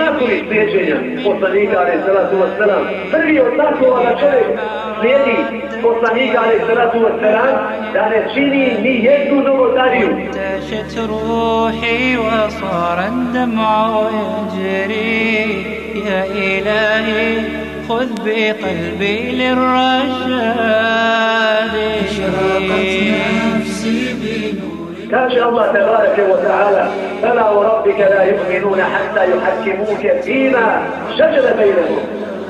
Takovih slijedženja poslanika alaih salatu wasalam. Prvi od takvova da čovjek slijedi poslanika alaih salatu wasalam da ne čini ni jednu novotariju. انتشت روحي وصار الدمع يجري يا إلهي خذ بقلبي للرشاد أشرقت نفسي كان الله تبارك وتعالى. فلا وربك لا يؤمنون حتى يحكموك فيما شجر بينهم.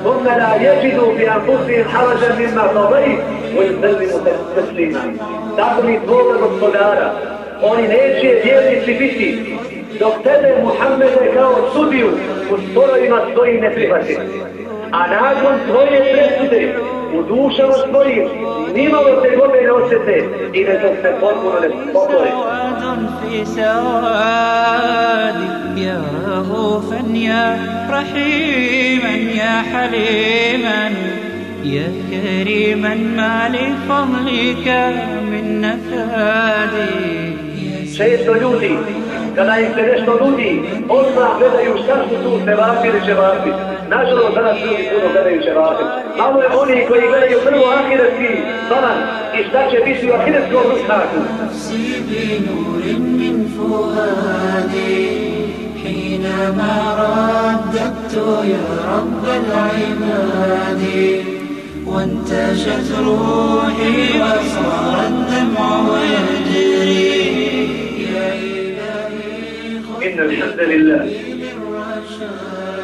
ثم لا يجدوا في أنفسهم حرجا مما قضيت ويسلموا تسليما. تقضي طول الصداره oni neće vjernici biti dok tebe Muhammede kao sudiju u sporovima svojim ne. A nakon tvoje presude u dušama svojim nimalo se gobe ne osjete i ne dok se potpuno ne pokore سواد في سوادي يا رؤوفا يا رحيما يا حليما يا كريما ما لفضلك من نفادي Često ljudi, kada im se nešto nudi, odmah gledaju šta su tu sevapi ili čevapi. ناجر وطنا شو يكونوا بدأ يشراكم مامو يقولي إيه، كوي بدأ يقولوا آخر في طبعا إشتاك شبيسي وآخر في قول نسخاكم بنور من فؤادي حينما رددت يا رب العباد. وانتشت روحي وصار الدمع يجري. يا إلهي إن الحمد لله.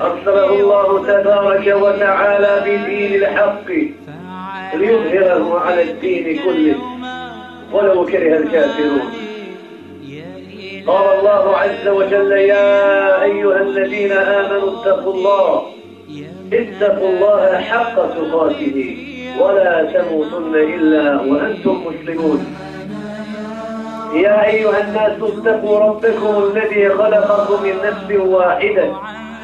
أرسله الله تبارك وتعالى بدين الحق ليظهره على الدين كله. ولو كره الكافرون. قال الله عز وجل يا أيها الذين آمنوا اتقوا الله. اتقوا الله حق تقاته. ولا تموتن إلا وأنتم مسلمون. يا أيها الناس اتقوا ربكم الذي خلقكم من نفس واحدة.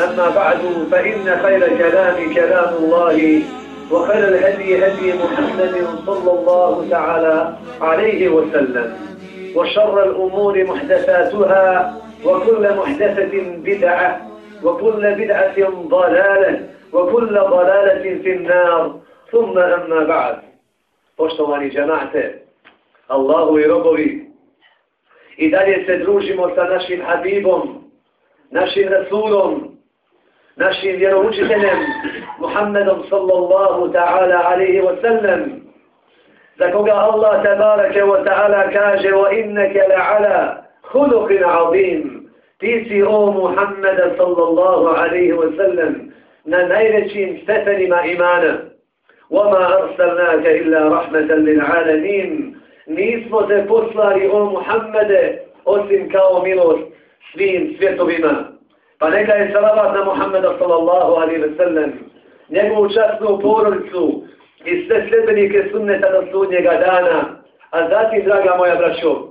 أما بعد فإن خير كلام كلام الله وخير الهدي هدي محمد صلى الله تعالى عليه وسلم وشر الأمور محدثاتها وكل محدثة بدعة وكل بدعة ضلالة وكل ضلالة في النار. ثم أما بعد. Poštovani džemate, Allahu i robovi, i dalje se družimo sa našim našim vjeroučiteljem, Muhammedom sallallahu ta'ala alaihi wa sallam, za koga Allah tabaraka wa ta'ala kaže wa inneke la'ala hulukin azim, ti si o Muhammeda sallallahu alaihi wa sallam na najvećim stepenima imana. وَمَا أَرْسَلْنَاكَ إِلَّا رَحْمَةً لِلْعَالَمِينَ Nismo te poslali o Muhammede osim kao milost svim svjetovima. Pa neka je salavat na Muhammeda sallallahu alaihi ve sellem, njegovu častnu porodicu i sve sljedbenike sunneta do sudnjega dana. A zatim, draga moja braćo,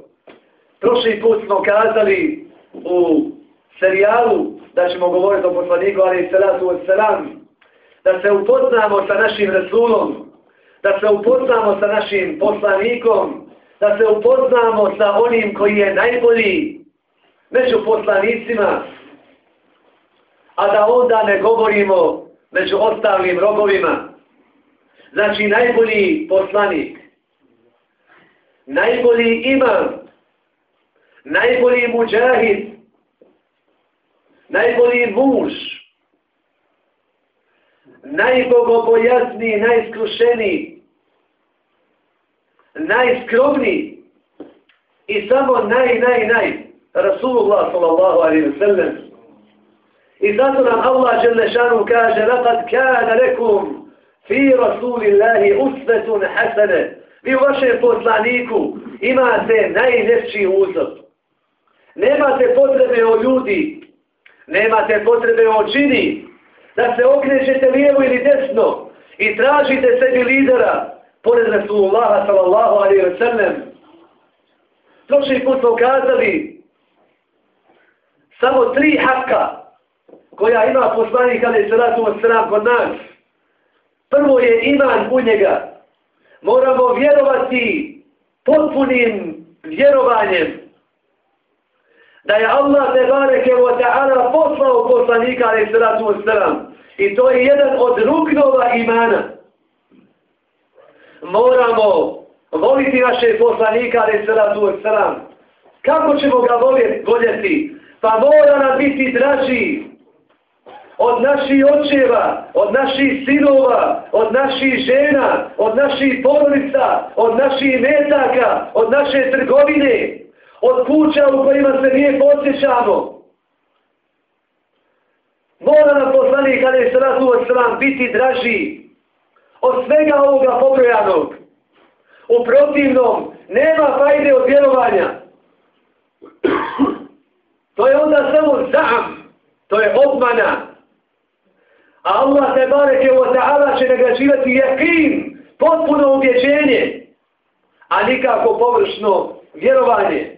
prošli put smo kazali u serijalu da ćemo govoriti o poslaniku alaihi salatu wa salam, da se upoznamo sa našim Rasulom, da se upoznamo sa našim poslanikom, da se upoznamo sa onim koji je najbolji među poslanicima, a da onda ne govorimo među ostalim rogovima. Znači, najbolji poslanik, najbolji imam, najbolji muđahid, najbolji muž, najbogobojazniji, najskrušeniji, najskromniji i samo naj, naj, naj, Rasulullah sallallahu alaihi wa sallam. I zato nam Allah žele šanu kaže, لَقَدْ كَانَ لَكُمْ فِي رَسُولِ اللَّهِ أُسْفَةٌ حَسَنَ Vi u vašem poslaniku imate najljepši uzor. Nemate potrebe o ljudi, nemate potrebe o čini, da se okrećete lijevo ili desno i tražite sebi lidera, pored Rasulullaha sallallahu alaihi wa sallam. Prošli put smo kazali samo tri haka koja ima poslanik alaihi salatu wa sallam kod nas. Prvo je iman u njega. Moramo vjerovati potpunim vjerovanjem da je Allah te bareke wa ta'ala poslao poslanika alaihi salatu wa. I to je jedan od ruknova imana moramo voliti naše poslanika, ali sada tu sram. Kako ćemo ga voljeti? Pa mora nam biti draži od naših očeva, od naših sinova, od naših žena, od naših porodica, od naših metaka, od naše trgovine, od kuća u kojima se nije posjećamo. Mora nam poslanik, kada je sratu od sram, biti draži od svega ovoga pobrojanog. U protivnom, nema fajde od vjerovanja. To je onda samo zam, to je obmana. A Allah te bareke u ta'ala će nagrađivati jakin, potpuno ubjeđenje, a nikako površno vjerovanje.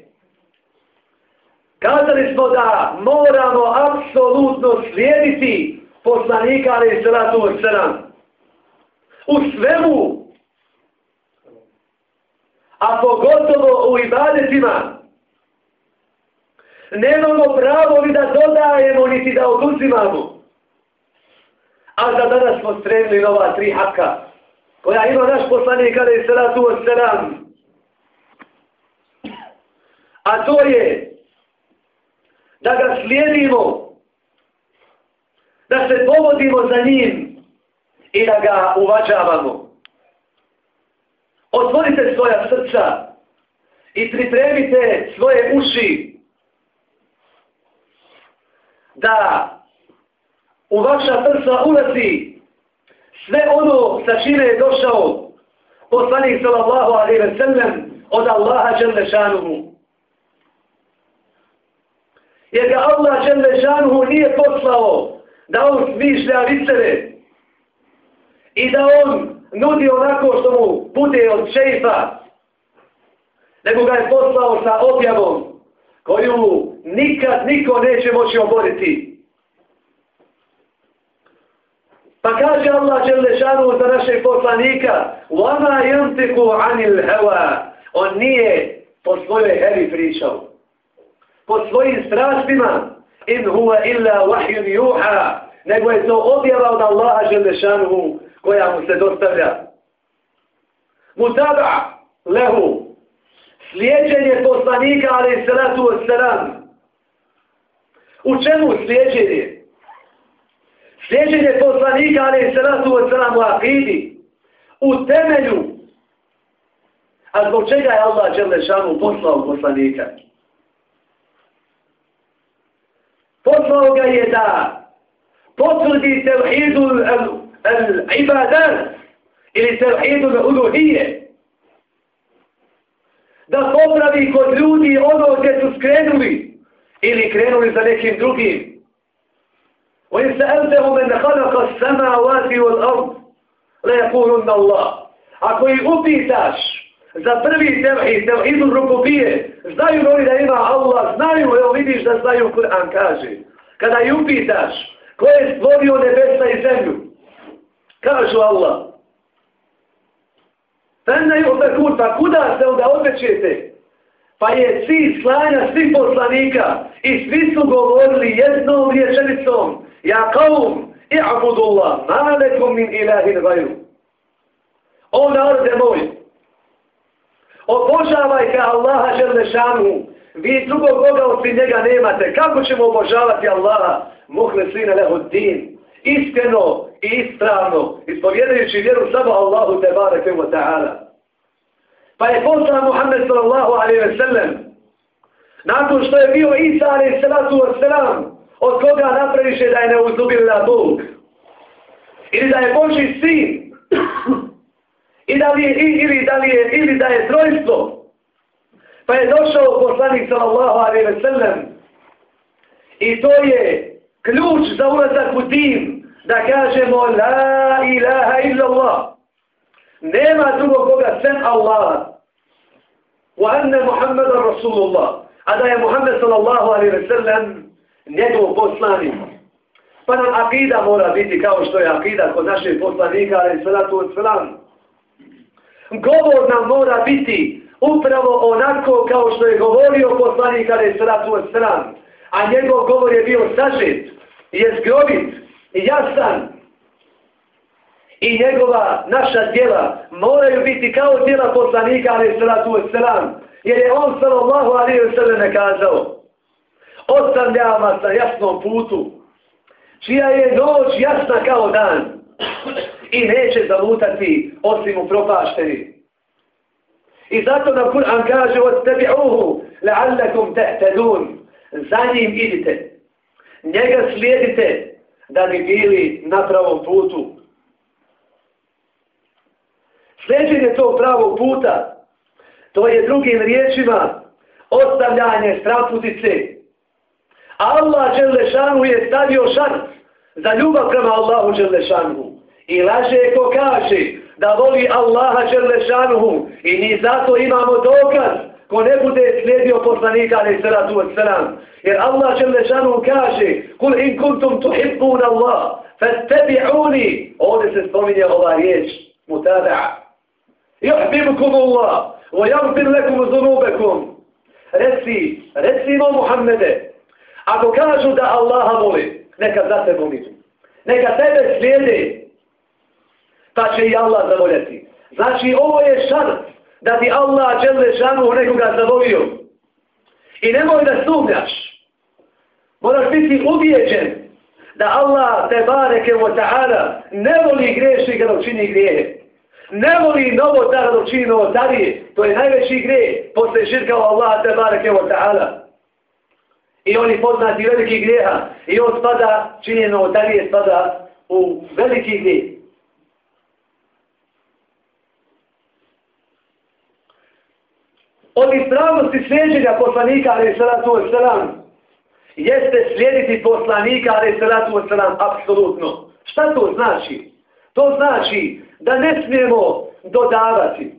Kazali smo da moramo apsolutno slijediti poslanika, ali i salatu od sram u svemu, a pogotovo u ibadetima, nemamo pravo ni da dodajemo, niti da oduzimamo. A za danas smo stremili nova tri haka, koja ima naš poslanik, kada je salatu od salam. A to je da ga slijedimo, da se povodimo za njim, i da ga uvađavamo. Otvorite svoja srca i pripremite svoje uši da u vaša prsa ulazi sve ono sa čime je došao poslanik sallallahu alaihi ve sellem od Allaha dželle šanuhu. Jer ga Allah dželle šanuhu nije poslao da on smišlja vicere, i da on nudi onako što mu bude od šeifa, nego ga je poslao sa objavom koju nikad niko neće moći oboriti. Pa kaže Allah Đelešanu za našeg poslanika وَمَا يَنْتِكُ عَنِ الْهَوَا On nije po svojoj hevi pričao. Po svojim strastima in huwa illa wahjun juha nego je to objava od Allaha Đelešanu koja mu se dostavlja. Mutaba lehu, slijedženje poslanika, ali salatu od salam. U čemu slijedženje? Sjećanje poslanika, ali i razu od sram u akidi, u temelju. A zbog čega je Allah Čelešanu poslao poslanika? Poslao ga je da potvrdi tevhidu al-ibadan ili tevhidu al-uduhije. Da popravi kod ljudi ono gdje su skrenuli ili krenuli za nekim drugim. وإن سألتهم من خلق السماوات والأرض لا يقولون الله Ako ih upitaš za prvi tevhid, tevhidu rukubije, znaju li da ima Allah, znaju, evo vidiš da znaju Kur'an kaže. Kada ih upitaš, ko je stvorio nebesa i zemlju? Kažu Allah. Ena ju pekun, pa kuda se onda odvećete? Pa je cilj slanja svih poslanika i svi su govorili jednom rječenicom Ja kaum, i'budullah, ma lekum min ilahin gajru. O narode moj, obožavajte Allaha želešanu, vi drugog Boga osim njega nemate. Kako ćemo obožavati Allaha? Muhle sine lehu. Iskreno i ispravno, ispovjedajući vjeru samo Allahu te bareke wa ta'ala. Pa je poslan Muhammed sallallahu alaihi ve sellem, nakon što je bio Isa alaihi salatu wa salam, od koga napraviše da je neuzubila Bog. Ili da je Boži sin. I da li je, ili da li je, ili da je trojstvo. Pa je došao poslanik sallallahu alaihi ve sellem. I to je ključ za ulazak u tim da kažemo la ilaha illa Allah. Nema drugog Boga sem Allah. Wa anna Muhammeda Rasulullah. A da je Muhammed sallallahu alaihi ve sellem njegov poslanik. Pa nam akida mora biti kao što je akida kod našeg poslanika, ali salatu tu salam. Govor nam mora biti upravo onako kao što je govorio poslanik, ali salatu od salam. A njegov govor je bio sažet, je zgrobit, jasan. I njegova, naša djela moraju biti kao djela poslanika, ali salatu tu salam. Jer je on sallallahu alaihi wa sallam kazao, ostavlja vas na jasnom putu, čija je noć jasna kao dan i neće zalutati osim u propašteni. I zato nam Kur'an kaže od tebi uhu, la'allakum tehtedun, za njim idite, njega slijedite da bi bili na pravom putu. Sljeđenje tog pravog puta, to je drugim riječima ostavljanje straputice, Allah Đelešanu je stavio šart za ljubav prema Allahu Đelešanu. I laže ko kaže da voli Allaha Đelešanu i mi zato imamo dokaz ko ne bude slijedio poslanika ali sratu od sram. Jer Allah Đelešanu kaže kul in kuntum tuhibbun Allah fattabi'uni ovdje se spominje ova riječ mutaba'a. Juhbibukum Allah wa yaghfir lakum dhunubakum. Reci, recimo Muhammede, Ako kažu da Allaha voli, neka za sebe umiđu. Neka tebe slijede, pa će i Allah zavoljati. Znači, ovo je šart da ti Allah žele šanu nekoga zavolio. I nemoj da sumnjaš. Moraš biti ubijeđen da Allah te bareke wa ta'ala ne voli greši kada učini grijehe. Ne voli novo tada da učini novo tarije. To je najveći grije posle širka Allah te bareke wa ta'ala i oni poznati veliki grijeha i on spada, činjeno da li je spada u veliki grijeh. Od ispravnosti sljeđenja poslanika, ali salatu wasalam, jeste slijediti poslanika, ali salatu wasalam, apsolutno. Šta to znači? To znači da ne smijemo dodavati.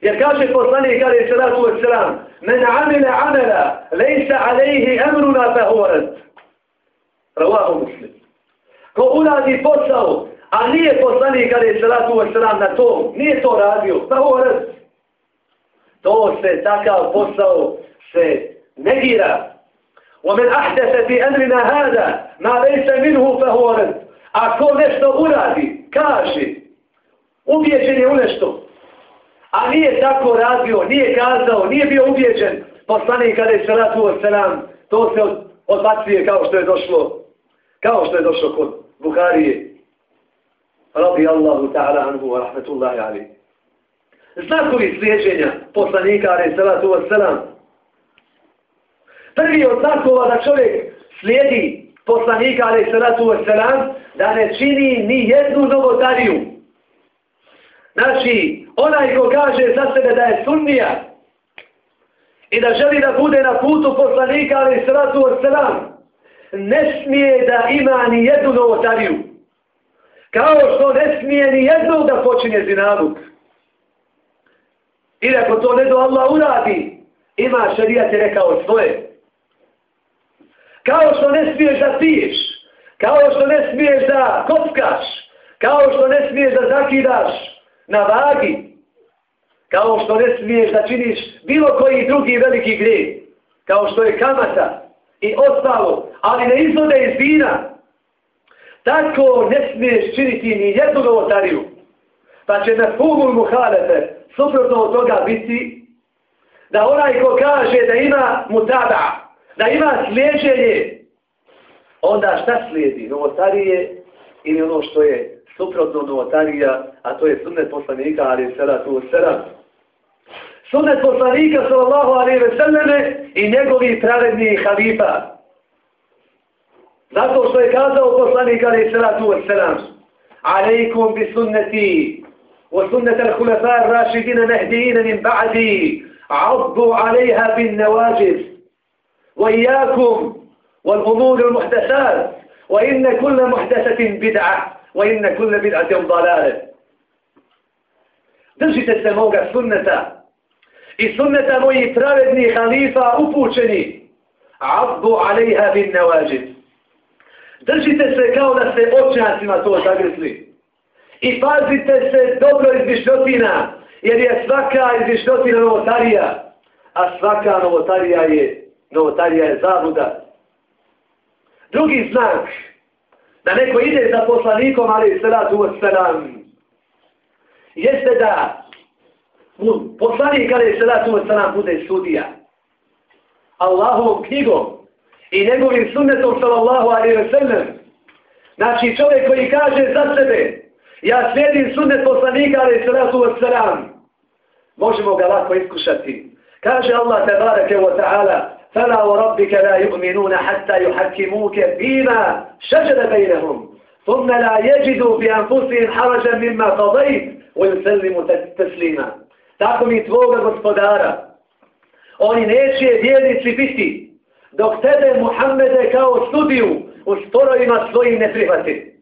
Jer kaže poslanik, ali salatu wasalam, Men amile amela, lejsa alejhi emruna fehovaret. Ravahu muslim. Ko uradi posao, a nije poslanik kada je salatu wasalam na to, nije to radio, fehovaret. To se takav posao se negira. ومن أحدث في أمرنا هذا ما ليس منه فهو رد. Ako nešto uradi, kaže, ubijeđen je u nešto, A nije tako radio, nije kazao, nije bio uvjeđen poslanik kada je salatu wa to se odbacuje kao što je došlo, kao što je došlo kod Buharije. Rabi Allahu ta'ala anhu wa rahmetullahi ali. Znakovi slijeđenja poslanika kada salatu selam. Prvi od znakova da čovjek slijedi poslanika kada salatu selam, da ne čini ni jednu novotariju. Znači, onaj ko kaže za sebe da je sunnija i da želi da bude na putu poslanika ali sratu od sram, ne smije da ima ni jednu novotariju. Kao što ne smije ni jednu da počinje zinaluk. I ako to ne do Allah uradi, ima šarijat je rekao svoje. Kao što ne smiješ da piješ, kao što ne smiješ da kockaš, kao što ne smiješ da zakidaš, na vagi, Kao što ne smiješ da činiš bilo koji drugi veliki grijeh. Kao što je kamata i ostalo, ali ne izvode iz vina. Tako ne smiješ činiti ni jednu novotariju. Pa će na fugul muhalete suprotno od toga biti da onaj ko kaže da ima mutada, da ima slijeđenje, onda šta slijedi? Novotarije ili ono što je suprotno novotarija, a to je sunnet poslanika, ali je sada tu sera. Sunnet poslanika, sallallahu alaihi ve selleme, i njegovi pravedni halifa. Zato što je kazao poslanik, ali je sada tu sera. Alejkum bi sunneti, wa sunnet al-hulafar rašidina nehdijina min ba'di, عضوا عليها بالنواجذ وإياكم والأمور المحدثات وإن كل محدثة بدعة وإن كل بدعة ضلالة Držite se moga sunneta i sunneta moji pravedni halifa upućeni. Abdu alejha bin nevađid. Držite se kao da se očnjacima to zagrizli. I pazite se dobro iz višnotina, jer je svaka iz višnotina novotarija, a svaka novotarija je, novotarija je zabuda. Drugi znak, da neko ide za poslanikom, ali salatu wassalam, jeste da poslanik, ali salatu wassalam, bude sudija. Allahovom knjigom i njegovim sunnetom, sallallahu alaihi wa sallam, znači čovjek koji kaže za sebe, ja slijedim sunnet poslanika, ali salatu wassalam, možemo ga lako iskušati. Kaže Allah, tebareke wa ta'ala, فلا وربك لا يؤمنون حتى يحكموك فيما شجر بينهم ثم لا يجدوا في أنفسهم حرجا مما قضيت ويسلموا تسليما tako mi tvoga gospodara oni neće vjernici biti dok tebe Muhammede kao sudiju u sporovima svojim ne prihvati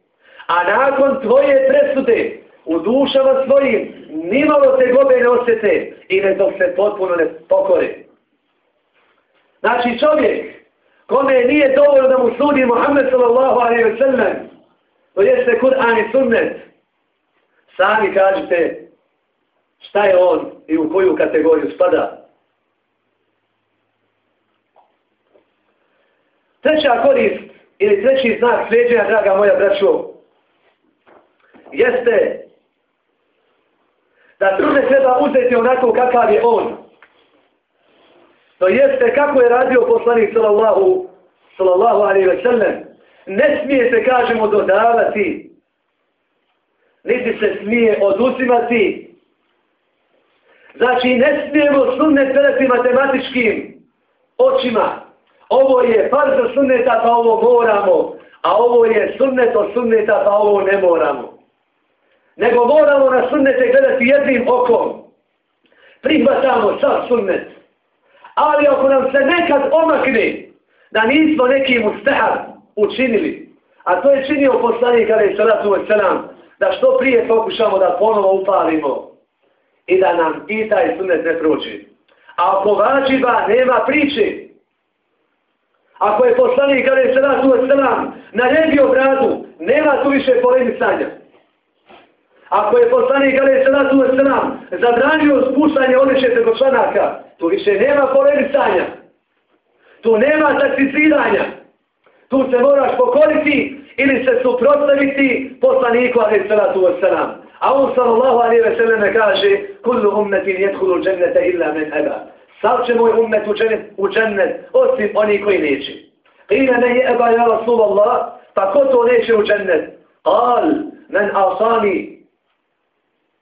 a nakon tvoje presude u dušama svojim nimalo te gobe ne osjete i ne dok se potpuno ne pokore Znači čovjek kome nije dovoljno da mu sudi Muhammed sallallahu alaihi wa sallam, to jeste Kur'an i sunnet, sami kažete šta je on i u koju kategoriju spada. Treća korist ili treći znak sređenja, draga moja braćo, jeste da sunnet treba uzeti onako kakav je on. To jeste kako je radio poslanik sallallahu, sallallahu alaihi ve sellem. Ne smije se, kažemo, dodavati. Niti se smije oduzimati. Znači, ne smijemo sunnet gledati matematičkim očima. Ovo je par sunneta, pa ovo moramo. A ovo je sunnet od sunneta, pa ovo ne moramo. Nego moramo na sunnete gledati jednim okom. Prihvatamo sav sunnet ali ako nam se nekad omakne da nismo neki mustahab učinili, a to je činio poslanik kada je salatu wa da što prije pokušamo da ponovo upalimo i da nam i taj sunet ne prođe. A ako vađiba nema priče. Ako je poslanik kada je salatu wa naredio bradu, nema tu više polemisanja. Ako je poslanik kada je salatu wa zabranio spuštanje odličje preko članaka, Tu više nema polemisanja. Tu nema takticiranja. Tu se moraš pokoriti ili se suprotstaviti poslaniku alaihi salatu wasalam. A on sallallahu alaihi ve selleme kaže kullu ummetin jedhulu džennete illa men eba. Sav će moj ummet u džennet, u džennet osim oni koji neće. Ina ne je eba ja Rasulallah, pa ko to neće u džennet? Al, men asani,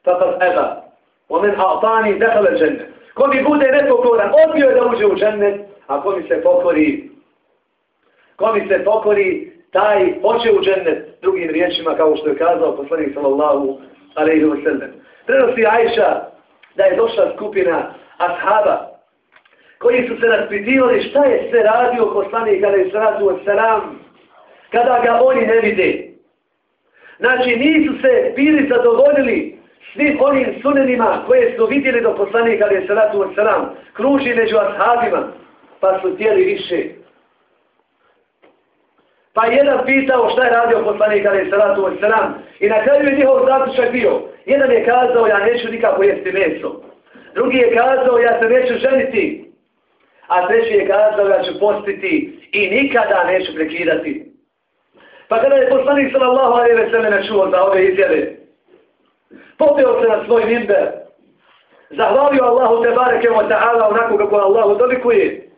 fakat eba. Wa men a'tani dehala džennet. Ko mi bude nepokoran, odbio je da uđe u džennet, a ko mi se pokori, ko mi se pokori, taj hoće u džennet, drugim riječima, kao što je kazao poslanik sallallahu alaihi wa sallam. Prenosi Ajša da je došla skupina ashaba, koji su se raspitivali šta je se radio poslanik alaihi wa sallam, kada ga oni ne vide. Znači, nisu se bili zadovoljili svim onim sunenima koje su vidjeli do poslanika ali je salatu od salam, kruži među ashabima, pa su tijeli više. Pa jedan pitao šta je radio poslanik ali je salatu od salam, i na kraju je njihov zaključak bio, jedan je kazao ja neću nikako jesti meso, Drugi je kazao, ja se neću ženiti. A treći je kazao, ja ću postiti i nikada neću prekidati. Pa kada je poslanik sallallahu alaihi ve sellem čuo za ove izjave, popeo se na svoj minber, zahvalio Allahu te bareke wa ta'ala onako kako Allahu dolikuje,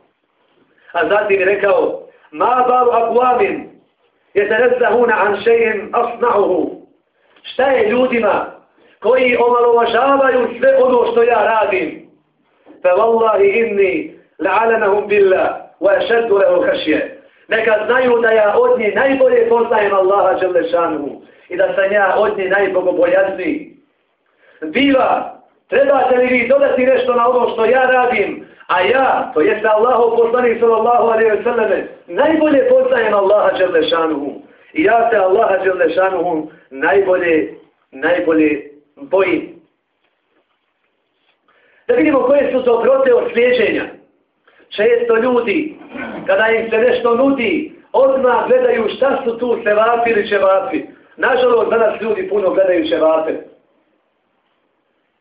a zatim je rekao, ma balu akvamin, je se an šejem asna'uhu. Šta je ljudima koji omalovažavaju sve ono što ja radim? Fa wallahi inni la'alanahum billah wa ešeddu lehu hašje. Neka znaju da ja od njih najbolje poznajem Allaha Đelešanu i da sam ja od njih najbogobojazniji. Biva, trebate li vi dodati nešto na ono što ja radim, a ja, to jeste Allahu poslanik sallallahu alaihi wa sallam, najbolje poznajem Allaha Đelešanu i ja se Allaha Đelešanu najbolje, najbolje bojim. Da vidimo koje su to prote od slijeđenja. Često ljudi, kada im se nešto nudi, odmah gledaju šta su tu sevapi ili čevapi. Nažalost, danas ljudi puno gledaju čevape.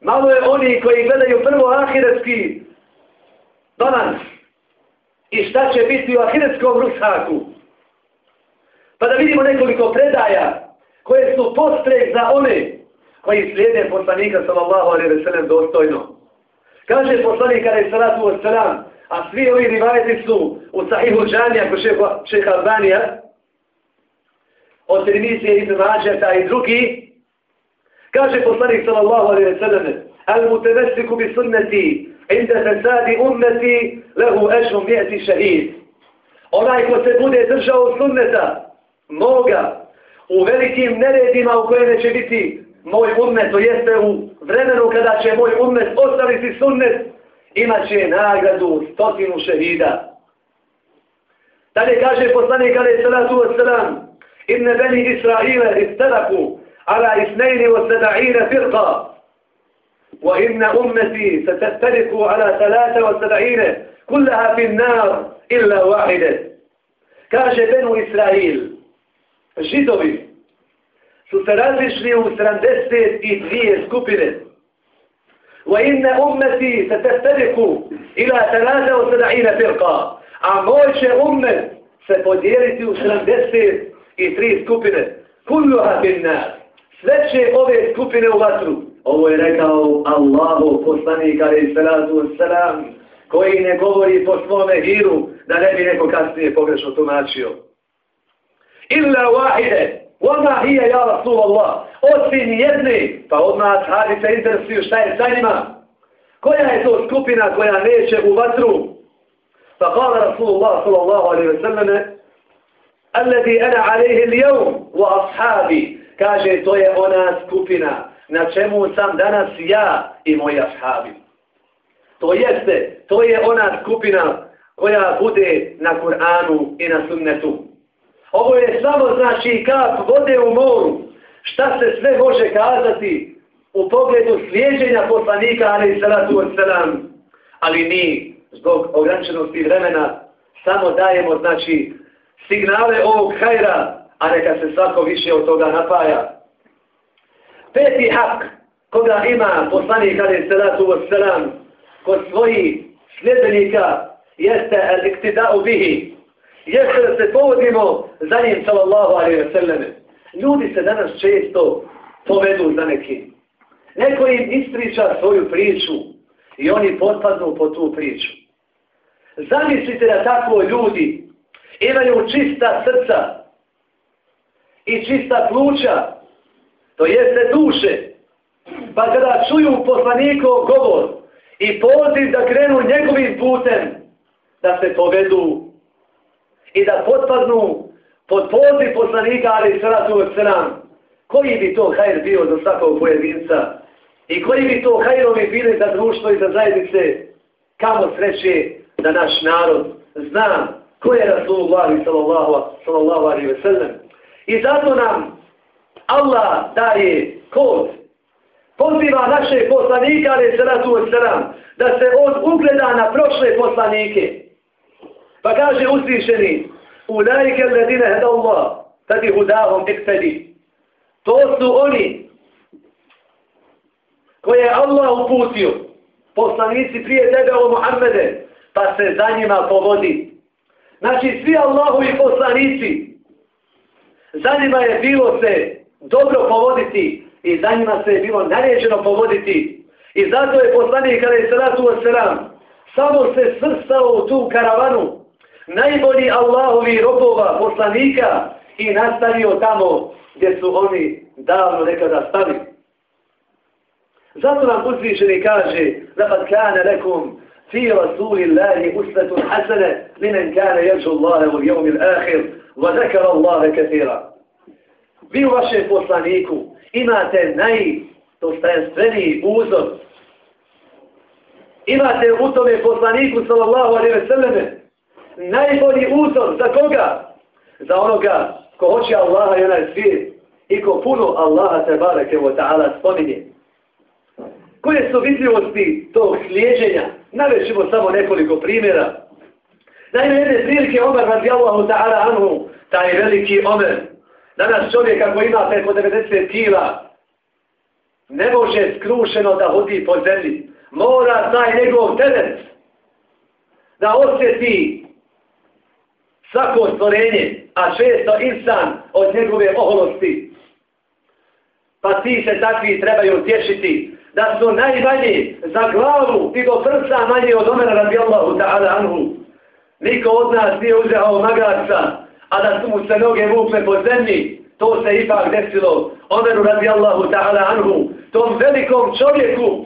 Malo je oni koji gledaju prvo ahiretski balans i šta će biti u ahiretskom rusaku. Pa da vidimo nekoliko predaja koje su postreg za one koji slijede poslanika sallallahu alaihi ve sellem dostojno. Kaže poslanik alaihi salatu wa sallam, a svi ovi rivajeti su u sahihu džanija ko šeha Albanija, od Tirmizije Ibn Mađeta i drugi, kaže poslanik sallallahu alaihi wa sallam, al mutevesiku bi sunneti, inda fesadi ummeti, lehu ešum mjeti šehid. Onaj ko se bude držao sunneta, moga, u velikim neredima u koje će biti moj ummet, to jeste u vremenu kada će moj ummet ostaviti sunnet, imat će nagradu stotinu šehida. Dalje kaže poslanik alaih salatu wassalam, inne beni Israile istaraku ala isnejni wa sada'ine firqa, wa inna ummeti se testariku ala salata wa sada'ine, kullaha fin nar illa wahide. Kaže benu Israil, židovi, su se različni u 72 skupine. Wa inna ummeti se testariku ila talata u sada'ina firqa. A moj će ummet se podijeliti u 73 skupine. Kulluha bin nas. Sve će ove skupine u vatru. Ovo je rekao Allahu poslanik alaih salatu wassalam koji ne govori po svome hiru da ne bi neko kasnije pogrešno tumačio. Illa wahide Ona hije, ja Rasul Allah, osim jedne, pa odmah nas hadi se interesuju šta je sa njima. Koja je to skupina koja neće u vatru? Pa kala Rasulullah sallallahu alaihi wa sallam, Alladhi ana alaihi اليوم wa ashabi, kaže to je ona skupina na čemu sam danas ja i moji ashabi. To jeste, to je ona skupina koja bude na Kur'anu i na sunnetu. Ovo je samo znači kap vode u moru. Šta se sve može kazati u pogledu slijeđenja poslanika, ali salatu od selam. Ali mi, zbog ograničenosti vremena, samo dajemo, znači, signale ovog hajra, a neka se svako više od toga napaja. Peti hak, koga ima poslanik, ali salatu od kod svojih sljedbenika, jeste el-iktida'u bihi, jeste da se povodimo za njim sallallahu alaihi wa sallam. Ljudi se danas često povedu za nekim. Neko im ispriča svoju priču i oni potpadnu po tu priču. Zamislite da tako ljudi imaju čista srca i čista pluća, to jeste duše, pa kada čuju poslanikov govor i poziv da krenu njegovim putem, da se povedu i da potpadnu pod poziv poslanika ali sratu od sram. Koji bi to hajr bio za svakog pojedinca? I koji bi to hajrovi bili za društvo i za zajednice? Kamo sreće da naš narod zna ko je Rasulullah sallallahu, sallallahu alaihi ve sellem. I zato nam Allah daje kod. Poziva naše poslanika ali sratu od sram da se on ugleda na prošle poslanike. Pa kaže uzvišeni, Ulajke ledine heda Allah, tadi hudahom iktedi. To su oni koje je Allah uputio. poslanici prije tebe o Muhammede, pa se za njima povodi. Znači, svi Allahovi poslanici, za njima je bilo se dobro povoditi i za njima se je bilo naređeno povoditi. I zato je poslanik kada je salatu wasalam samo se svrstao u tu karavanu najbolji Allahovi robova poslanika i nastavio tamo gdje su oni davno nekada stali. Zato nam uzvišeni kaže لَقَدْ كَانَ لَكُمْ فِي رَسُولِ اللَّهِ أُسْلَةٌ حَسَنَةٌ لِمَنْ كَانَ يَرْجُ اللَّهَ وَالْيَوْمِ الْآخِرِ وَذَكَرَ اللَّهَ كَثِيرًا Vi u vašem poslaniku imate najdostajanstveniji uzor. Imate u tome poslaniku sallallahu alaihi ve selleme najbolji uzor za koga? Za onoga ko hoće Allaha i onaj svijet i ko puno Allaha te barake wa ta'ala spominje. Koje su vidljivosti tog slijeđenja? Navećemo samo nekoliko primjera. Naime, jedne prilike Omer radijallahu ta'ala anhu, taj veliki Omer, danas čovjek ako ima preko 90 kila, ne može skrušeno da hodi po zemlji. Mora taj njegov teret da osjeti svako stvorenje, a često insan od njegove oholosti. Pa ti se takvi trebaju tješiti da su najmanje za glavu i do prsa manje od omera radijallahu ta'ala anhu. Niko od nas nije uzeo magarca, a da su mu se noge vukle po zemlji, to se ipak desilo omeru radijallahu ta'ala anhu, tom velikom čovjeku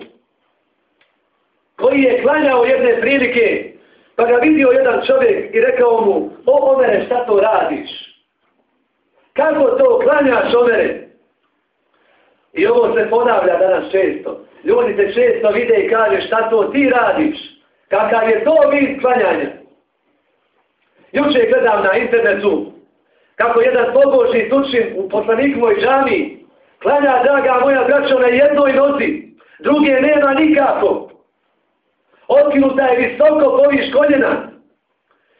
koji je klanjao jedne prilike, pa ga vidio jedan čovjek i rekao mu, o omere šta to radiš? Kako to klanjaš omere? I ovo se ponavlja danas često. Ljudi te često vide i kaže šta to ti radiš? Kakav je to vid klanjanja? Juče gledam na internetu kako jedan pobožni tučin u poslanikovoj džami klanja, draga moja braćo, na jednoj nozi. Druge nema nikako. Otkinuta je visoko poviš koljena.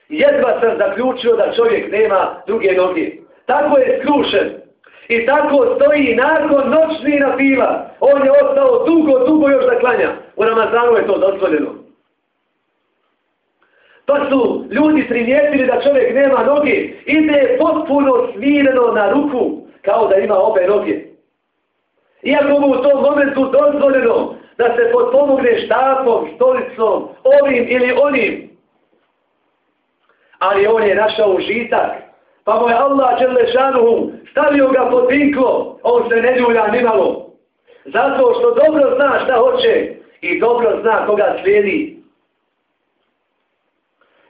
Jedva sam zaključio da čovjek nema druge noge. Tako je skrušen. I tako stoji nakon noćni na. On je ostao dugo, dugo još da klanja. U Ramazanu je to dozvoljeno. Pa su ljudi primijetili da čovjek nema noge. Ide potpuno smireno na ruku kao da ima obe noge. Iako mu u tom momentu dozvoljeno da se potpomogne štapom, stolicom, ovim ili onim. Ali on je našao užitak. Pa mu je Allah Đelešanuhu stavio ga pod vinklo, on se ne ljulja nimalo. Zato što dobro zna šta hoće i dobro zna koga slijedi.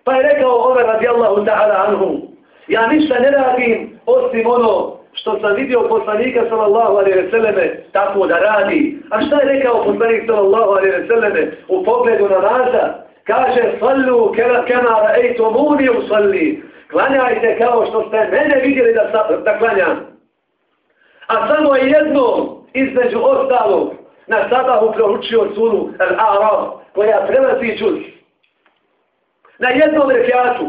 Pa je rekao Omer radijallahu ta'ala anhu, ja ništa ne radim osim ono što sam vidio poslanika sallallahu alaihi ve selleme tako da radi. A šta je rekao poslanik sallallahu alaihi ve selleme u pogledu na naza? Kaže, sallu kema ra'ejtu muni u salli. Klanjajte kao što ste mene vidjeli da, da klanjam. A samo je jedno između ostalog na sabahu proučio suru Al-Araf koja prelazi čust. Na jednom rekiatu.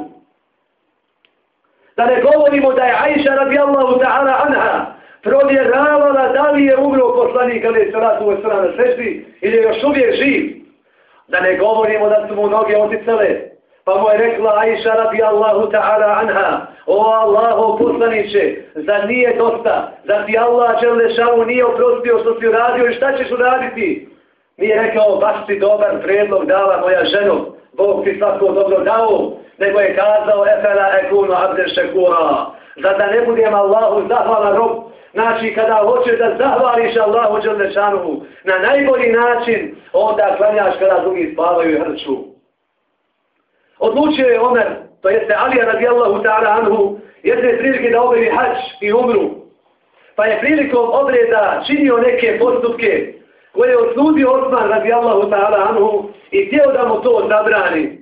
Da ne govorimo da je Aisha radijallahu ta'ala anha provjeravala da li je umro poslanik ali je salatu u strana sešti ili je još uvijek živ. Da ne govorimo da su mu noge oticale Pa mu je rekla Aisha radijallahu ta'ala anha, o Allaho poslaniće, za nije dosta, za ti Allah Čelešavu nije oprostio što si uradio i šta ćeš uraditi? Nije rekao, baš ti dobar predlog dala moja ženu, Bog ti svako dobro dao, nego je kazao, efela ekunu abde šekura, za da ne budem Allahu zahvala rob, znači kada hoćeš da zahvališ Allahu Čelešavu na najbolji način, onda klanjaš kada drugi spavaju i hrču. Odlučio je Omer, to jeste Alija radijallahu ta'ala anhu, jedne prilike da obavi hač i umru. Pa je prilikom obreda činio neke postupke koje je osudio Osman radijallahu ta'ala anhu i htio da mu to zabrani.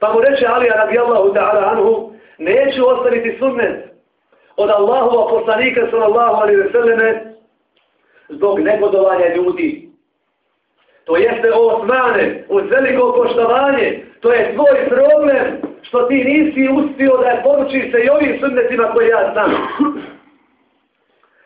Pa mu reče Alija radijallahu ta'ala anhu, neću ostaviti sunnet od Allahova poslanika sallallahu alaihi ve selleme zbog negodovanja ljudi. To jeste Osmane, uz veliko poštovanje, To je tvoj problem što ti nisi uspio da poručiš se i ovim sunnetima koje ja znam.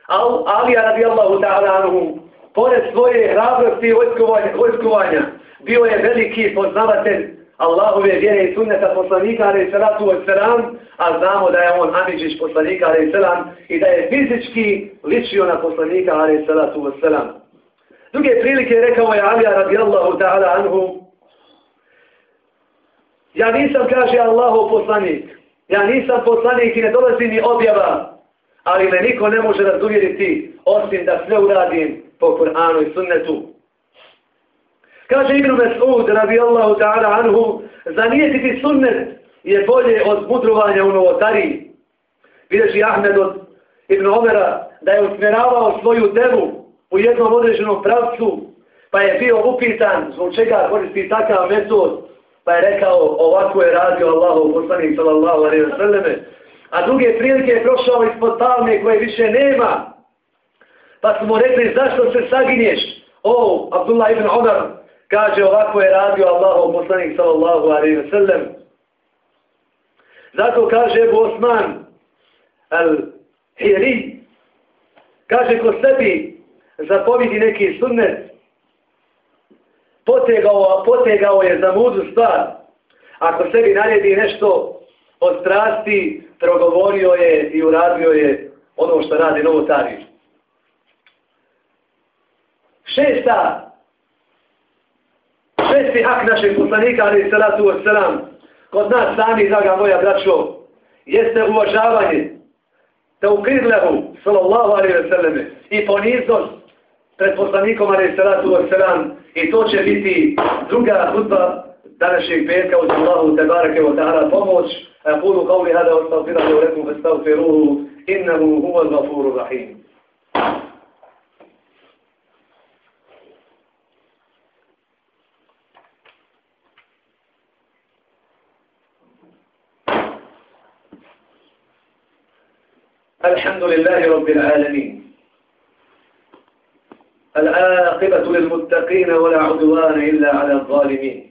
Al, Alija radi Allahu ta'ala anhu pored svoje hrabrosti i vojskovanja, vojskovanja, bio je veliki poznavatelj Allahove vjere i sunneta poslanika alaih salatu wasalam, a znamo da je on Amidžić poslanika alaih salam i da je fizički ličio na poslanika alaih salatu wasalam. Druge prilike rekao je Alija radijallahu ta'ala anhu, ja nisam, kaže Allahu poslanik, ja nisam poslanik i ne dolazi mi objava, ali me niko ne može razuvjeriti osim da sve uradim po Kur'anu i sunnetu. Kaže Ibn Mes'ud, rabi Allahu ta'ala anhu, zanijetiti sunnet je bolje od mudrovanja u novotariji. Videš i Ahmed od Ibn Omera da je usmjeravao svoju devu u jednom određenom pravcu, pa je bio upitan zbog čega koristi takav metod, pa je rekao ovako je radio Allahu poslanik sallallahu alaihi wa sallame, a druge prilike je prošao ispod palme koje više nema, pa su mu rekli zašto se saginješ, o, Abdullah ibn Omar, Kaže ovako je radio Allahov poslanik sallallahu alaihi wa sallam. Zato kaže Ebu Osman al-Hiri. Kaže ko sebi zapovidi neki sunnet. Potegao, potegao je za mudu stvar. Ako sebi naredi nešto od strasti, progovorio je i uradio je ono što radi novotari šesta. Šesti hak našeg poslanika ali i salatu u salam kod nas sami, draga moja braćo jeste uvažavanje. Da ukrid sallallahu alaihi wa sallam i poniznost pred poslanikom ali i salatu u salam i to će biti druga hudba današnjeg petka uz Allahu te barake u ta'ala pomoć. A kulu kao mi hada wa u lekom festavu feruhu innahu huva zafuru rahimu الحمد لله رب العالمين. العاقبة للمتقين ولا عدوان إلا على الظالمين.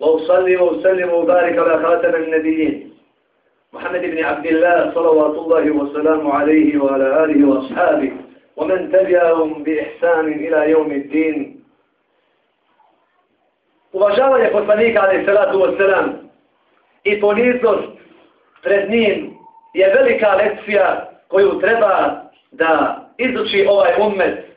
وأصلي وأسلم وبارك على خاتم النبيين محمد بن عبد الله صلوات الله وسلامه عليه وعلى آله وأصحابه ومن تبعهم بإحسان إلى يوم الدين. Uvažavanje poslanika, ali salatu wasalam, i poniznost pred njim je velika lekcija koju treba da izuči ovaj ummet.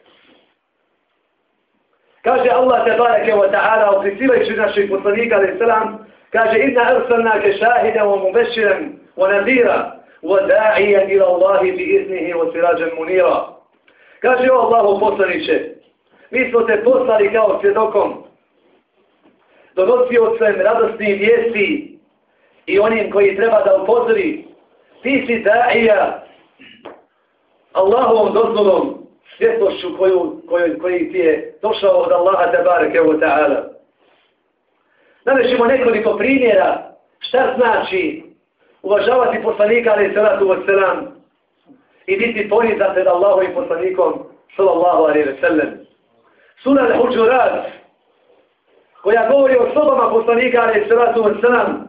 Kaže Allah te bareke wa ta'ala opisivajući naših poslanika alaih salam, kaže inna arsalnake shahida wa mubeširem wa nadira wa da'ijan ila Allahi bi iznihi wa sirajan munira. Kaže o Allahu poslaniće, mi smo te poslali kao svjedokom, donosio sam radosnim vijesti i onim koji treba da upozori ti si da'ija Allahovom dozvolom svjetlošću koju, koju, koji ti je došao od Allaha tabareke wa ta'ala. Navešimo nekoliko primjera šta znači uvažavati poslanika alaih salatu wa salam i biti ponizan pred Allahovim poslanikom sallallahu alaihi wa sallam. Sunan Huđurat koja govori o sobama poslanika alaih salatu wa salam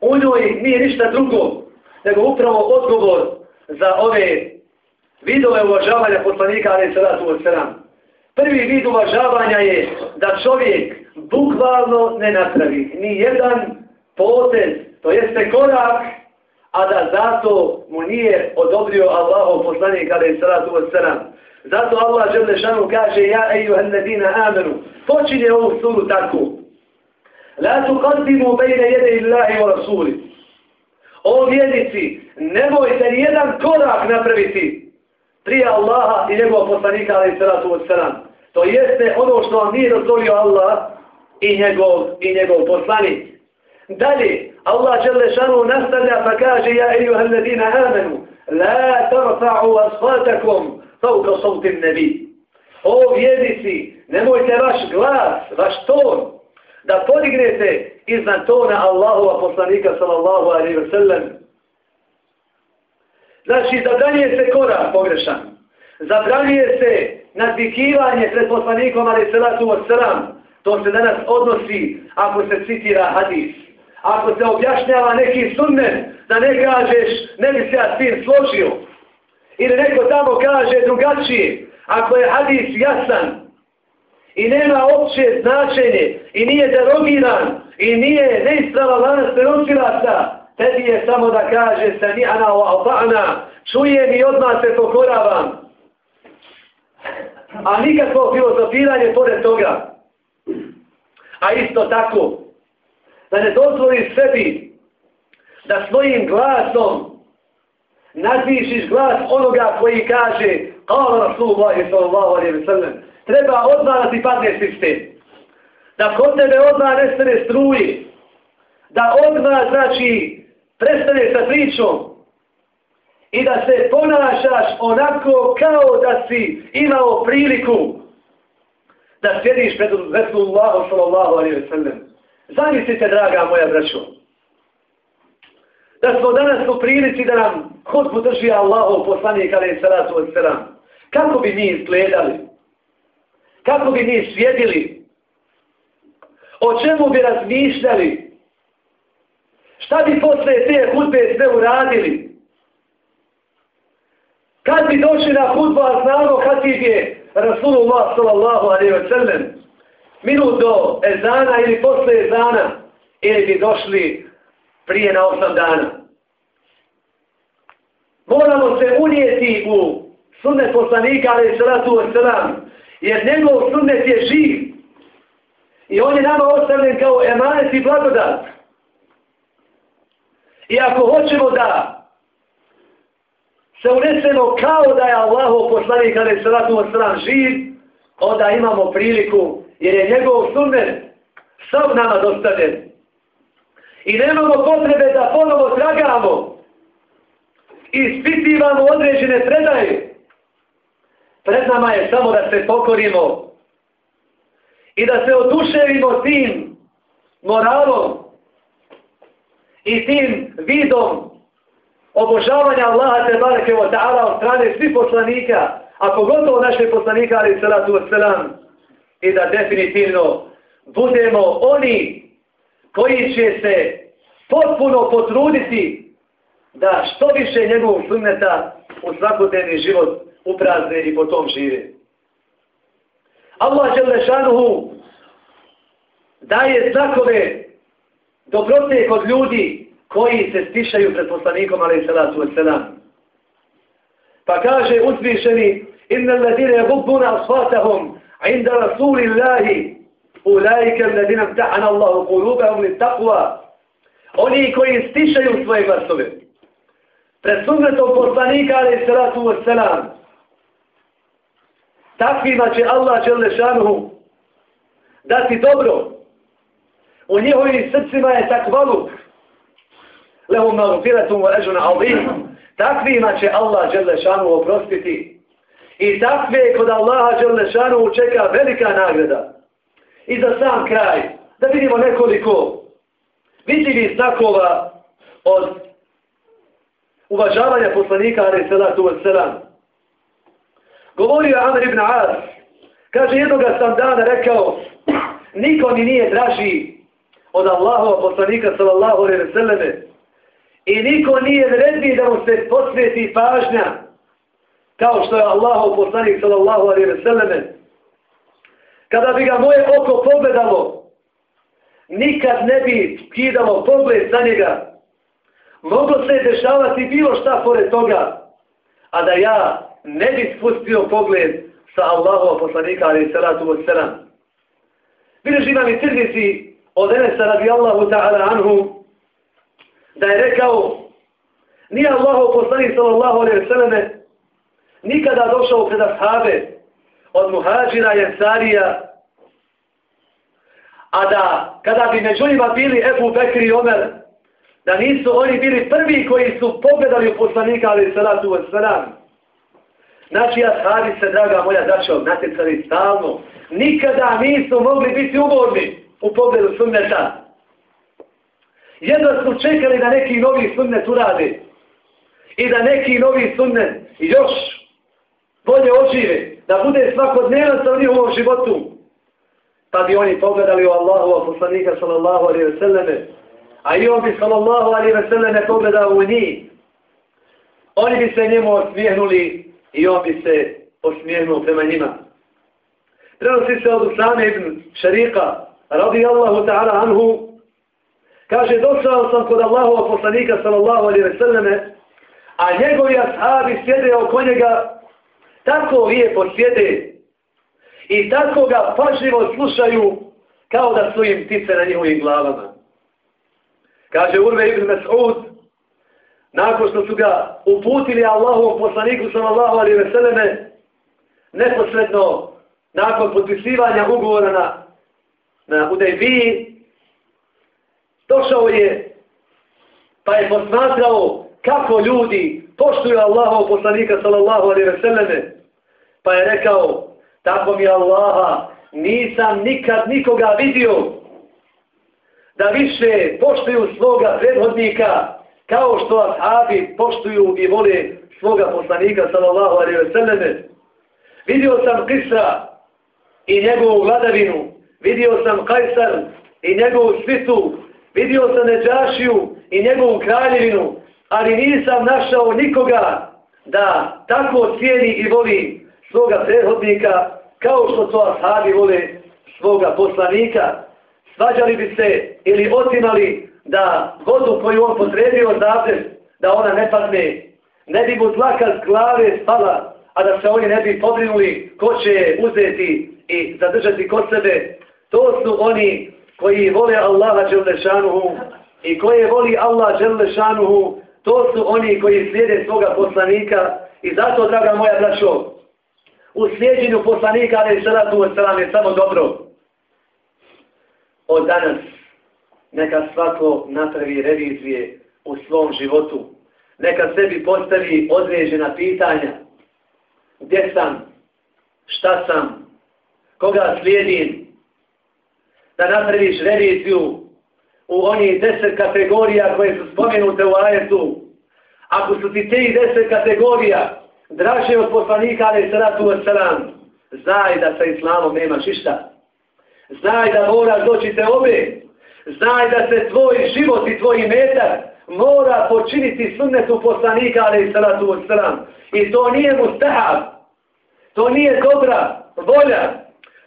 u njoj nije ništa drugo nego upravo odgovor za ove vidove uvažavanja poslanika ali salatu wasalam. Prvi vid uvažavanja je da čovjek bukvalno ne napravi ni jedan potez, to jeste korak, a da zato mu nije odobrio Allahov poslanik ali salatu wasalam. Zato Allah Želešanu kaže Ja ejuhan ladina amenu Počinje ovu suru tako La tuqaddimu bejne jede illahi wa rasuli O vjernici, nemojte ni jedan korak napraviti prije Allaha i njegovog poslanika, ali salatu wassalam. To jeste ono što vam nije dozvolio Allah i njegov, i njegov poslanik. Dalje, Allah žele šanu nastavlja pa kaže Ja ejuha ladina amenu La tarfa'u asfatakom Fauka sautim nebi O vjernici, nemojte vaš glas, vaš ton da podignete iznad tona Allahova poslanika sallallahu alaihi wa sallam. Znači, zabranije se korak pogrešan. Zabranije se nadvikivanje pred poslanikom alaihi sallatu wa sallam. To se danas odnosi ako se citira hadis. Ako se objašnjava neki sunnet, da ne kažeš, ne bi se ja s tim složio. Ili neko tamo kaže drugačije. ako je hadis jasan i nema opće značenje i nije derogiran i nije neistrava lanas prenosilaca, tebi je samo da kaže se ni ana o albana, čujem i odmah se pokoravam. A nikakvo filozofiranje pored toga. A isto tako, da ne dozvoli sebi da svojim glasom nadvišiš glas onoga koji kaže Kala Rasulullah sallallahu alaihi wa sallam treba odmah da ti padne sistem. Da kod tebe odmah nestane struji. Da odmah, znači, prestane sa pričom. I da se ponašaš onako kao da si imao priliku da sjediš pred Rasulullah sallallahu alaihi wa sallam. Zamislite, draga moja braćo, da smo danas u prilici da nam kod podrži Allahov poslanik alaihi salatu wa sallam. Kako bi mi izgledali? Kako bi mi svijedili? O čemu bi razmišljali? Šta bi posle te hudbe sve uradili? Kad bi došli na hudbu, a znamo kad bi je Rasulullah sallallahu alaihi wa sallam minut do ezana ili posle ezana ili bi došli prije na osam dana. Moramo se unijeti u sunne poslanika, ali salatu wasalam, jer njegov sunnet je živ. I on je nama ostavljen kao emanet i blagodat. I ako hoćemo da se unesemo kao da je Allahov poslanik, ali salatu stran živ, onda imamo priliku, jer je njegov sunnet sam nama dostavljen. I nemamo potrebe da ponovo tragamo i ispitivamo određene predaje. Pred nama je samo da se pokorimo i da se oduševimo tim moralom i tim vidom obožavanja Allaha te bareke wa ta'ala od strane svih poslanika, a pogotovo naše poslanika, ali salatu wasalam, i da definitivno budemo oni koji će se potpuno potruditi da što više njegovog sunneta u svakodnevni život uprazne i potom žive. Allah Đelešanuhu daje znakove dobrote kod ljudi koji se stišaju pred poslanikom, alaih salatu wasalam. Pa kaže uzvišeni, inna ladine gubbuna asfatahum inda rasulillahi ulaika ladina mtahana Allahu kulubahum li taqwa oni koji stišaju svoje glasove pred sunnetom poslanika, alaih salatu wasalam, takvima će Allah Đelešanuhu dati dobro. U njihovim srcima je takvaluk. Lehum magfiratum wa ajuna azim. Takvima će Allah Đelešanuhu oprostiti. I takve kod Allaha Đelešanuhu čeka velika nagrada. I za sam kraj, da vidimo nekoliko vidljivi znakova od uvažavanja poslanika, ali salatu wa salam. Govorio Amr ibn As, kaže jednoga sam dana rekao, niko mi nije draži od Allahova poslanika sallallahu alaihi ve selleme i niko nije vredniji da mu se posveti pažnja kao što je Allahov poslanik sallallahu alaihi ve selleme. Kada bi ga moje oko pogledalo, nikad ne bi skidalo pogled za njega. Moglo se dešavati bilo šta pored toga, a da ja ne bi spustio pogled sa Allahova poslanika ali salatu wa salam. Vidiš imam i crnici od Enesa radi Allahu ta'ala anhu da je rekao nije Allahov poslanik sallallahu alaihi sallam nikada došao pred ashabe od muhađira i ensarija a da kada bi među njima bili Ebu Bekri i Omer da nisu oni bili prvi koji su pogledali u poslanika ali salatu wa salam Znači, ja shadi se, draga moja začeo natjecali stalno. Nikada nisu mogli biti umorni u pogledu sunneta. Jedno su čekali da neki novi sunnet urade. I da neki novi sunnet još bolje ožive. Da bude svakodnevno sa u njihovom životu. Pa bi oni pogledali u Allahu, poslanika sallallahu alaihi ve selleme. A i on bi sallallahu alaihi ve selleme pogledao u njih. Oni bi se njemu osmijehnuli i on bi se osmijehnuo prema njima. Prenosi se od Usame ibn Šarika, radi Allahu ta'ala anhu, kaže, došao sam kod Allahova poslanika, sallallahu alaihi ve selleme, a njegovi ashabi sjede oko njega, tako lijepo sjede i tako ga pažljivo slušaju, kao da su im ptice na njihovim glavama. Kaže Urve ibn Mas'ud, nakon što su ga uputili Allahovom poslaniku, sallallahu alaihi ve selleme, neposredno nakon potpisivanja ugovora na, na Udejbiji, došao je, pa je posmatrao kako ljudi poštuju Allahov poslanika sallallahu alaihi ve selleme, pa je rekao, tako mi Allaha, nisam nikad nikoga vidio da više poštuju svoga predhodnika kao što ashabi poštuju i vole svoga poslanika sallallahu alaihi ve selleme. Vidio sam Kisra i njegovu vladavinu, vidio sam Kajsar i njegovu svitu, vidio sam Neđašiju i njegovu kraljevinu, ali nisam našao nikoga da tako cijeni i voli svoga prethodnika kao što to ashabi vole svoga poslanika. Svađali bi se ili otimali da vodu koju on potrebio zavde, da ona ne padne, ne bi mu tlaka s glave spala, a da se oni ne bi pobrinuli ko će je uzeti i zadržati kod sebe. To su oni koji vole Allaha Đelešanuhu i koje voli Allah Đelešanuhu, to su oni koji slijede svoga poslanika i zato, draga moja braćo, u slijedjenju poslanika, ali sada tu selam je samo dobro. Od danas neka svako napravi revizije u svom životu. Neka sebi postavi određena pitanja. Gdje sam? Šta sam? Koga slijedim? Da napraviš reviziju u onih deset kategorija koje su spomenute u ajetu. Ako su ti te deset kategorija draže od poslanika, ali salatu wasalam, znaj da sa islamom nemaš ništa. Znaj da moraš doći te obe. Znaj da se tvoj život i tvoj metak mora počiniti sunnetu poslanika, ali salatu wasalam. I to nije mustahab. To nije dobra volja.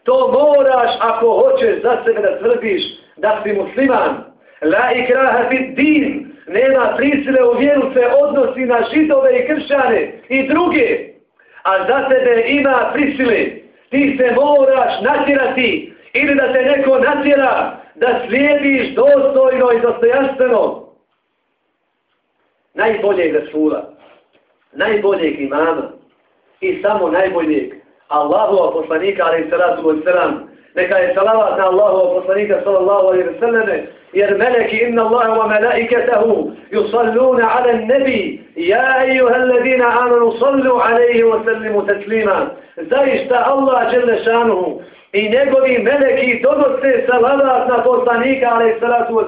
To moraš ako hoćeš za sebe da tvrdiš da si musliman. La ikraha fit din nema prisile u vjeru se odnosi na židove i kršćane i druge, a za tebe ima prisile. Ti se moraš natjerati ili da te neko natjera da slijediš dostojno i dostojanstveno. Najboljeg Rasula, najboljeg imama i samo najboljeg Allahova poslanika, ali i salatu od salam, neka je salavat na Allahova poslanika sallallahu alaihi wa sallame, jer meleki inna Allahe wa melaiketahu yusalluna ala nebi, ja ejuha alladina amanu sallu alaihi wa sallimu taslima. Zaista Allah žele šanuhu i njegovi meleki donose salavat na poslanika alaihi salatu wa.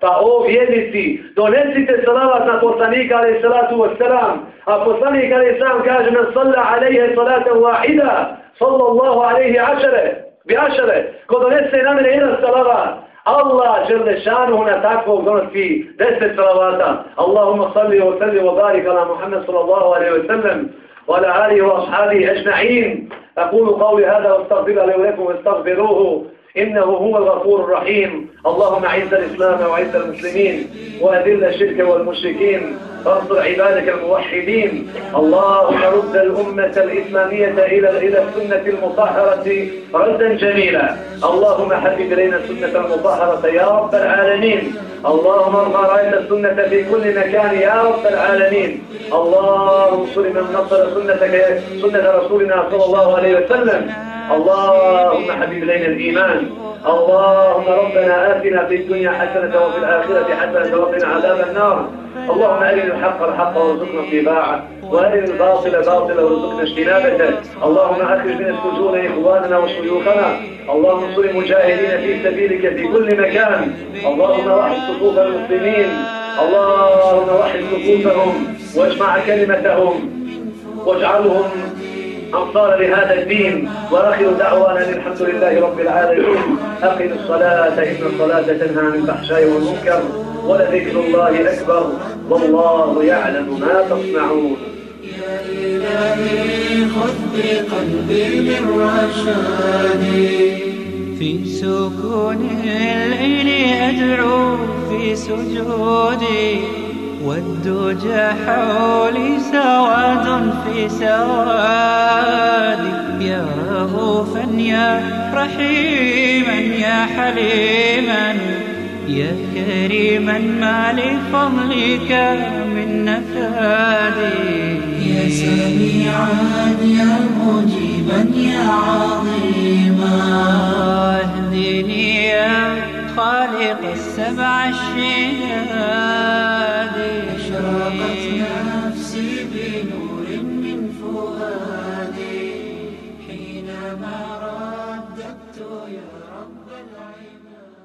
Pa o vjednici, donesite salavat na poslanika alaihi salatu wa salam. A poslanik alaihi salam kaže na salla alaihe salata wahida, sallallahu alaihi ašare. Biašare, ko donese na mene jedan salavat, Allah žele šanuhu na takvog donosi deset salavata. Allahumma salli wa salli wa barik ala Muhammad sallallahu alaihi wa sallam وعلى آله وأصحابه أجمعين. أقول قولي هذا واستغفر لي ولكم واستغفروه. إنه هو الغفور الرحيم. اللهم أعز الإسلام وأعز المسلمين وأذل الشرك والمشركين وانصر عبادك الموحدين. اللهم رد الأمة الإسلامية إلى إلى السنة المطهرة ردا جميلا. اللهم حبب إلينا السنة المطهرة يا رب العالمين. اللهم ارفع راية السنة في كل مكان يا رب العالمين. اللهم انصر من نصر سنتك سنة رسولنا صلى الله عليه وسلم. اللهم حبب إلينا الإيمان. اللهم ربنا آتنا في الدنيا حسنة وفي الآخرة حسنة وقنا عذاب النار. اللهم أرنا الحق الحق وارزقنا اتباعه وأرنا الباطل باطلا وارزقنا اجتنابه. اللهم أخرج من السجون إخواننا وشيوخنا. اللهم انصر المجاهدين في سبيلك في كل مكان. اللهم وحد صفوف المسلمين. اللهم وحد صفوفهم واجمع كلمتهم واجعلهم أنصار لهذا الدين وآخر دعوانا الحمد لله رب العالمين. أقم الصلاة إن الصلاة تنهى عن الفحشاء والمنكر ولذكر الله أكبر والله يعلم ما تصنعون. إلهي خذ بقلبي من رشادي في سكون الليل أدعو في سجودي. والدجى حولي سواد في سوادي. يا رؤوفا يا رحيما يا حليما يا كريما ما لفضلك من نفادي. يا سميعا يا مجيبا يا عظيما. اهدني يا خالق السبع الشداد